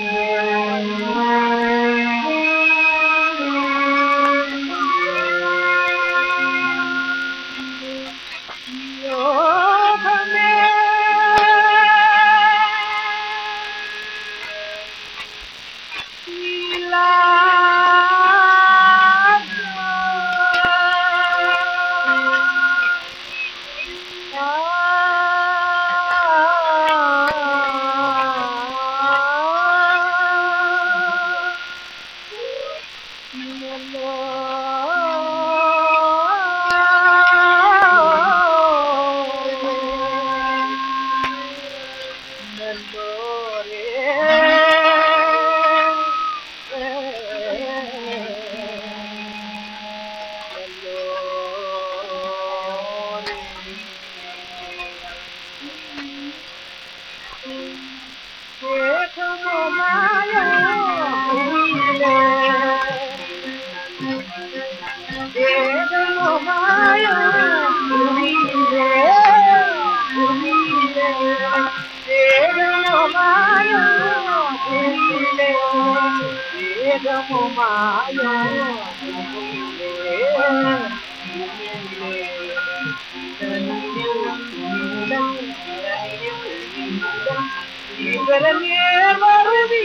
Música Oh, my God. వేగము మాయా ఇతరమే మరువీ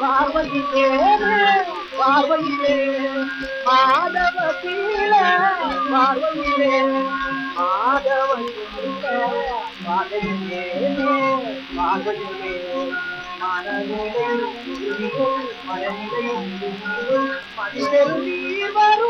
பார்வதி தேரு பார்வதி தேரு மாதவ கீழ பார்வதி தேரு மாதவ கீழ பார்வதி தேரு பார்வதி தேரு மனநிலை மனநிலை மனிதர் நீ வரும்